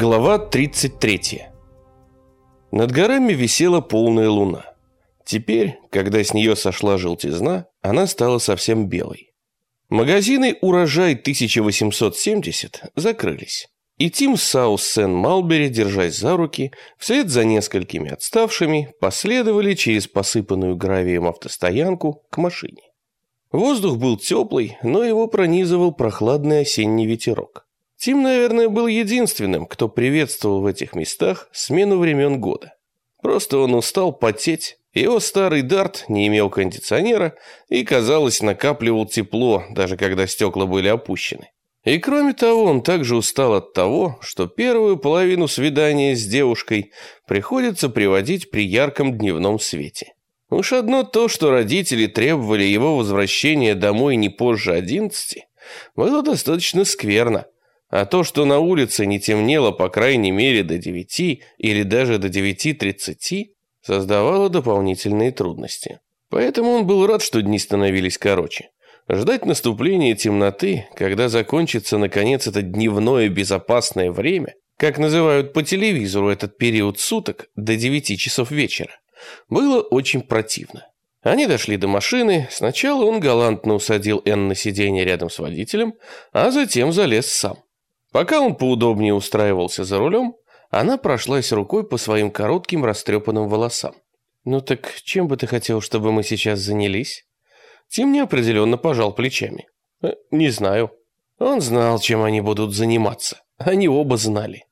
Глава 33. Над горами висела полная луна. Теперь, когда с нее сошла желтизна, она стала совсем белой. Магазины «Урожай 1870» закрылись. И Тим Саус Сен Малбери, держась за руки, вслед за несколькими отставшими, последовали через посыпанную гравием автостоянку к машине. Воздух был теплый, но его пронизывал прохладный осенний ветерок. Тим, наверное, был единственным, кто приветствовал в этих местах смену времен года. Просто он устал потеть, его старый дарт не имел кондиционера и, казалось, накапливал тепло, даже когда стекла были опущены. И кроме того, он также устал от того, что первую половину свидания с девушкой приходится приводить при ярком дневном свете. Уж одно то, что родители требовали его возвращения домой не позже одиннадцати, было достаточно скверно. А то, что на улице не темнело по крайней мере до девяти или даже до девяти тридцати, создавало дополнительные трудности. Поэтому он был рад, что дни становились короче. Ждать наступления темноты, когда закончится наконец это дневное безопасное время, как называют по телевизору этот период суток, до девяти часов вечера, было очень противно. Они дошли до машины. Сначала он галантно усадил Энн на сиденье рядом с водителем, а затем залез сам. Пока он поудобнее устраивался за рулем, она прошлась рукой по своим коротким растрепанным волосам. «Ну так чем бы ты хотел, чтобы мы сейчас занялись?» Тим неопределенно пожал плечами. «Э, «Не знаю». Он знал, чем они будут заниматься. Они оба знали.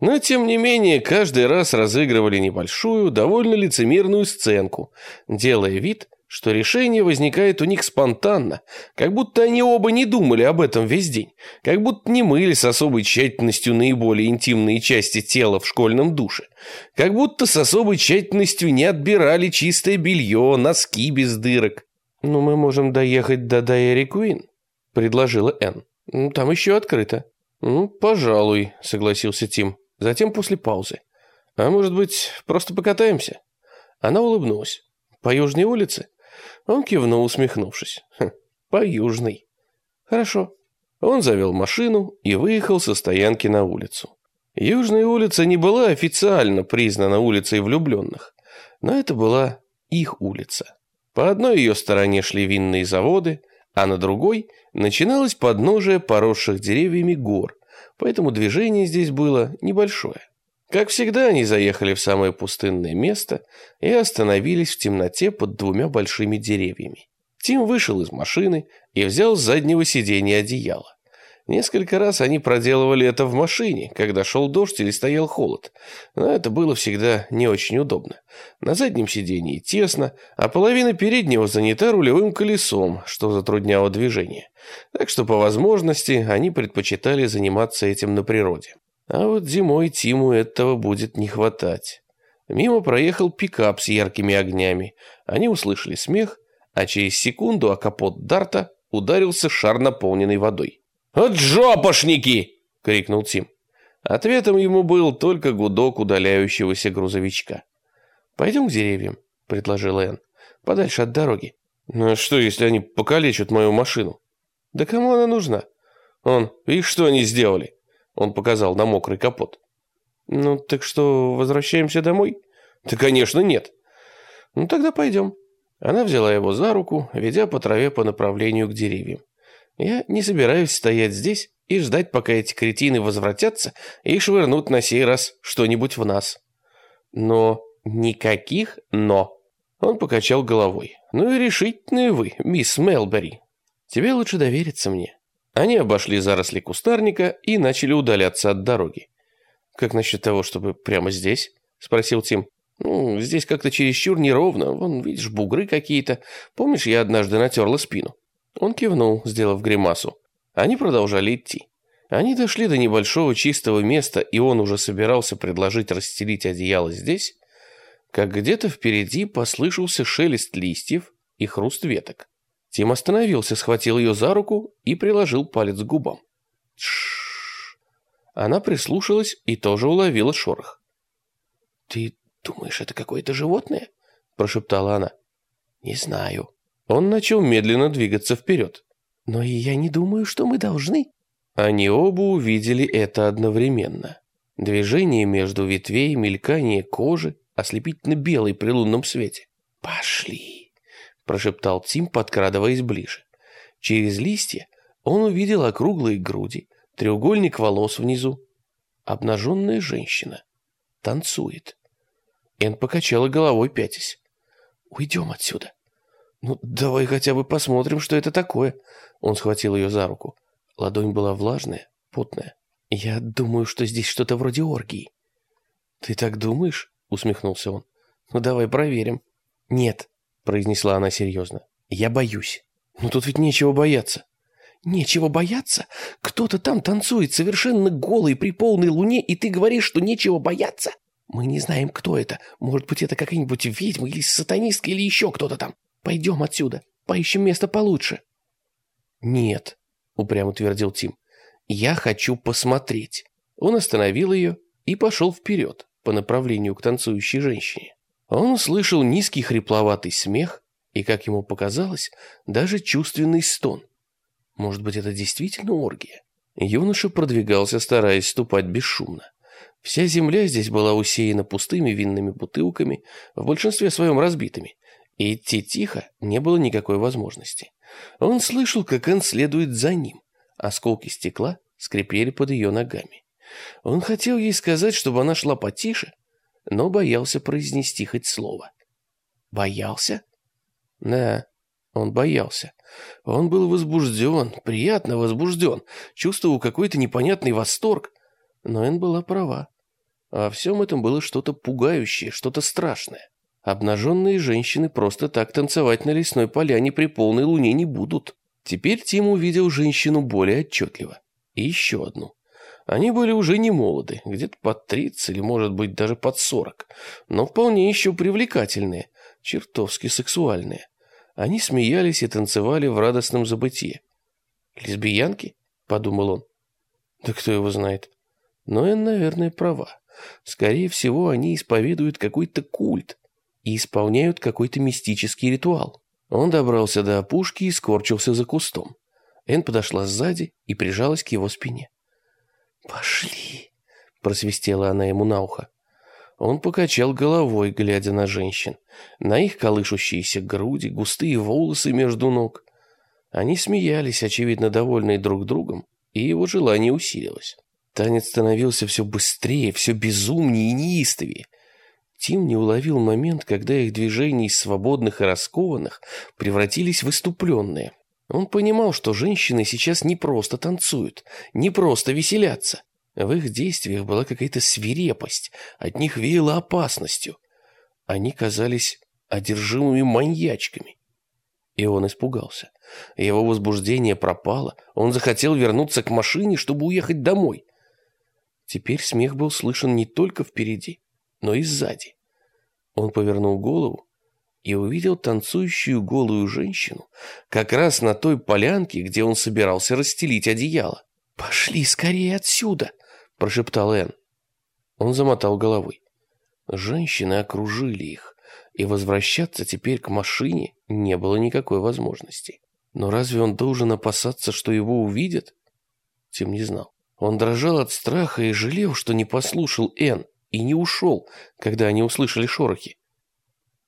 Но, тем не менее, каждый раз разыгрывали небольшую, довольно лицемерную сценку, делая вид, что решение возникает у них спонтанно, как будто они оба не думали об этом весь день, как будто не мыли с особой тщательностью наиболее интимные части тела в школьном душе, как будто с особой тщательностью не отбирали чистое белье, носки без дырок. «Ну, мы можем доехать до Дайери Куин», — предложила Энн. «Ну, «Там еще открыто». «Ну, пожалуй», — согласился Тим. Затем после паузы. «А может быть, просто покатаемся?» Она улыбнулась. «По Южной улице?» Он кивнул, усмехнувшись. Хм, по южной. Хорошо. Он завел машину и выехал со стоянки на улицу. Южная улица не была официально признана улицей влюбленных, но это была их улица. По одной ее стороне шли винные заводы, а на другой начиналось подножие поросших деревьями гор, поэтому движение здесь было небольшое. Как всегда, они заехали в самое пустынное место и остановились в темноте под двумя большими деревьями. Тим вышел из машины и взял с заднего сиденья одеяло. Несколько раз они проделывали это в машине, когда шел дождь или стоял холод, но это было всегда не очень удобно. На заднем сиденье тесно, а половина переднего занята рулевым колесом, что затрудняло движение. Так что по возможности они предпочитали заниматься этим на природе. А вот зимой Тиму этого будет не хватать. Мимо проехал пикап с яркими огнями. Они услышали смех, а через секунду о капот Дарта ударился шар, наполненный водой. «От жопошники!» — крикнул Тим. Ответом ему был только гудок удаляющегося грузовичка. «Пойдем к деревьям», — предложил Энн. «Подальше от дороги». «Ну а что, если они покалечат мою машину?» «Да кому она нужна?» «Он, видишь, что они сделали?» Он показал на мокрый капот. «Ну, так что, возвращаемся домой?» «Да, конечно, нет». «Ну, тогда пойдем». Она взяла его за руку, ведя по траве по направлению к деревьям. «Я не собираюсь стоять здесь и ждать, пока эти кретины возвратятся и швырнут на сей раз что-нибудь в нас». «Но никаких «но». Он покачал головой. «Ну и решительные вы, мисс Мелбери. Тебе лучше довериться мне». Они обошли заросли кустарника и начали удаляться от дороги. «Как насчет того, чтобы прямо здесь?» – спросил Тим. «Ну, здесь как-то чересчур неровно. Вон, видишь, бугры какие-то. Помнишь, я однажды натерла спину?» Он кивнул, сделав гримасу. Они продолжали идти. Они дошли до небольшого чистого места, и он уже собирался предложить расстелить одеяло здесь, как где-то впереди послышался шелест листьев и хруст веток. Тим остановился, схватил ее за руку и приложил палец к губам. Тш. Она прислушалась и тоже уловила шорох. «Ты думаешь, это какое-то животное?» – прошептала она. «Не знаю». Он начал медленно двигаться вперед. «Но и я не думаю, что мы должны». Они оба увидели это одновременно. Движение между ветвей, мелькание кожи, ослепительно белый при лунном свете. «Пошли!» – прошептал Тим, подкрадываясь ближе. Через листья он увидел округлые груди, треугольник волос внизу. Обнаженная женщина. Танцует. Эн покачала головой, пятясь. «Уйдем отсюда». «Ну, давай хотя бы посмотрим, что это такое». Он схватил ее за руку. Ладонь была влажная, потная. «Я думаю, что здесь что-то вроде оргии». «Ты так думаешь?» — усмехнулся он. «Ну, давай проверим». «Нет», — произнесла она серьезно. «Я боюсь». «Ну, тут ведь нечего бояться». «Нечего бояться? Кто-то там танцует совершенно голый при полной луне, и ты говоришь, что нечего бояться? Мы не знаем, кто это. Может быть, это какая-нибудь ведьма или сатанистка или еще кто-то там. Пойдем отсюда, поищем место получше». «Нет», — упрямо твердил Тим. «Я хочу посмотреть». Он остановил ее и пошел вперед по направлению к танцующей женщине. Он услышал низкий хрипловатый смех и, как ему показалось, даже чувственный стон. Может быть, это действительно оргия? Юноша продвигался, стараясь ступать бесшумно. Вся земля здесь была усеяна пустыми винными бутылками, в большинстве своем разбитыми, и идти тихо не было никакой возможности. Он слышал, как Энн следует за ним. Осколки стекла скрипели под ее ногами. Он хотел ей сказать, чтобы она шла потише, но боялся произнести хоть слово. Боялся? Да, он боялся. Он был возбужден, приятно возбужден, чувствовал какой-то непонятный восторг. Но Энн была права. Во всем этом было что-то пугающее, что-то страшное. Обнаженные женщины просто так танцевать на лесной поляне при полной луне не будут. Теперь Тим увидел женщину более отчетливо. И еще одну. Они были уже не молоды, где-то под 30 или, может быть, даже под 40, но вполне еще привлекательные, чертовски сексуальные. Они смеялись и танцевали в радостном забытии. «Лесбиянки?» — подумал он. «Да кто его знает?» Но Энн, наверное, права. Скорее всего, они исповедуют какой-то культ и исполняют какой-то мистический ритуал. Он добрался до опушки и скорчился за кустом. Энн подошла сзади и прижалась к его спине. «Пошли!» — просвистела она ему на ухо. Он покачал головой, глядя на женщин, на их колышущиеся груди, густые волосы между ног. Они смеялись, очевидно, довольные друг другом, и его желание усилилось. Танец становился все быстрее, все безумнее и неистовее. Тим не уловил момент, когда их движения из свободных и раскованных превратились в выступленные. Он понимал, что женщины сейчас не просто танцуют, не просто веселятся. В их действиях была какая-то свирепость, от них веяло опасностью. Они казались одержимыми маньячками. И он испугался. Его возбуждение пропало, он захотел вернуться к машине, чтобы уехать домой. Теперь смех был слышен не только впереди, но и сзади. Он повернул голову и увидел танцующую голую женщину как раз на той полянке, где он собирался расстелить одеяло. «Пошли скорее отсюда!» – прошептал Энн. Он замотал головой. Женщины окружили их, и возвращаться теперь к машине не было никакой возможности. Но разве он должен опасаться, что его увидят? Тим не знал. Он дрожал от страха и жалел, что не послушал Энн и не ушел, когда они услышали шорохи.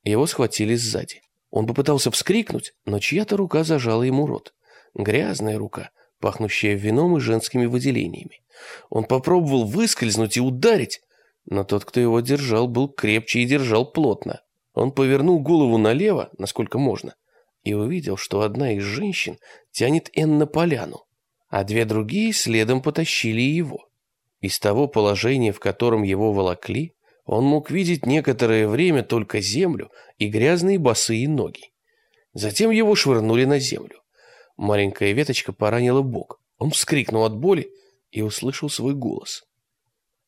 Его схватили сзади. Он попытался вскрикнуть, но чья-то рука зажала ему рот. Грязная рука, пахнущая вином и женскими выделениями. Он попробовал выскользнуть и ударить, но тот, кто его держал, был крепче и держал плотно. Он повернул голову налево, насколько можно, и увидел, что одна из женщин тянет Энн на поляну, а две другие следом потащили его. Из того положения, в котором его волокли, он мог видеть некоторое время только землю и грязные босые ноги. Затем его швырнули на землю. Маленькая веточка поранила бок. Он вскрикнул от боли и услышал свой голос.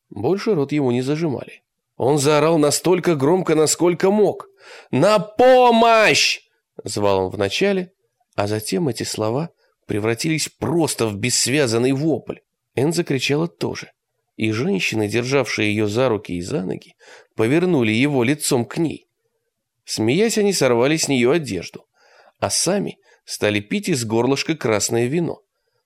Больше рот ему не зажимали. Он заорал настолько громко, насколько мог. «На помощь!» — звал он вначале, а затем эти слова превратились просто в бессвязанный вопль. Эн закричала тоже, и женщины, державшие ее за руки и за ноги, повернули его лицом к ней. Смеясь, они сорвали с нее одежду, а сами стали пить из горлышка красное вино.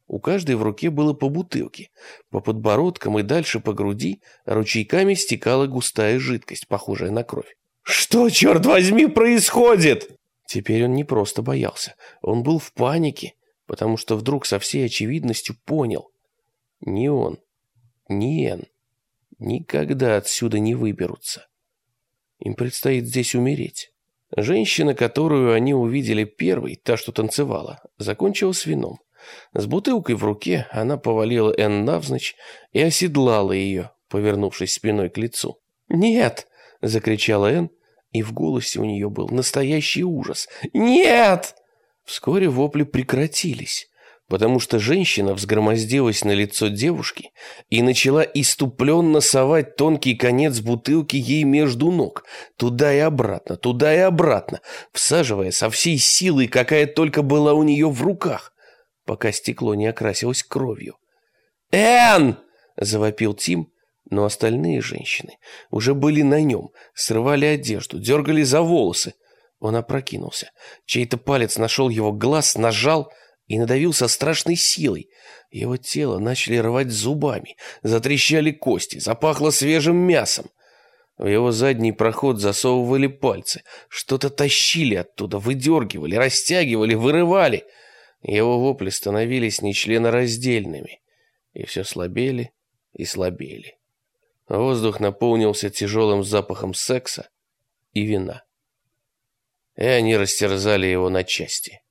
У каждой в руке было по бутылке. По подбородкам и дальше по груди ручейками стекала густая жидкость, похожая на кровь. «Что, черт возьми, происходит?» Теперь он не просто боялся. Он был в панике, потому что вдруг со всей очевидностью понял. Ни он, ни Эн никогда отсюда не выберутся. Им предстоит здесь умереть. Женщина, которую они увидели первой, та, что танцевала, закончила с вином. С бутылкой в руке она повалила Энн навзничь и оседлала ее, повернувшись спиной к лицу. «Нет!» — закричала Энн, и в голосе у нее был настоящий ужас. «Нет!» Вскоре вопли прекратились, потому что женщина взгромоздилась на лицо девушки и начала иступленно совать тонкий конец бутылки ей между ног, туда и обратно, туда и обратно, всаживая со всей силой, какая только была у нее в руках пока стекло не окрасилось кровью. «Энн!» – завопил Тим, но остальные женщины уже были на нем, срывали одежду, дергали за волосы. Он опрокинулся. Чей-то палец нашел его глаз, нажал и надавил со страшной силой. Его тело начали рвать зубами, затрещали кости, запахло свежим мясом. В его задний проход засовывали пальцы, что-то тащили оттуда, выдергивали, растягивали, вырывали – его вопли становились нечленораздельными, и все слабели и слабели. Воздух наполнился тяжелым запахом секса и вина. И они растерзали его на части.